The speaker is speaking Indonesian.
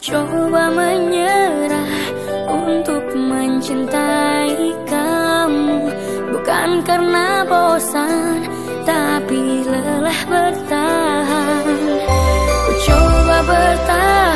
coba menyerah untuk mencintai kamu. Bukan karena bosan tapi lelah bertahan. Ku coba bertahan.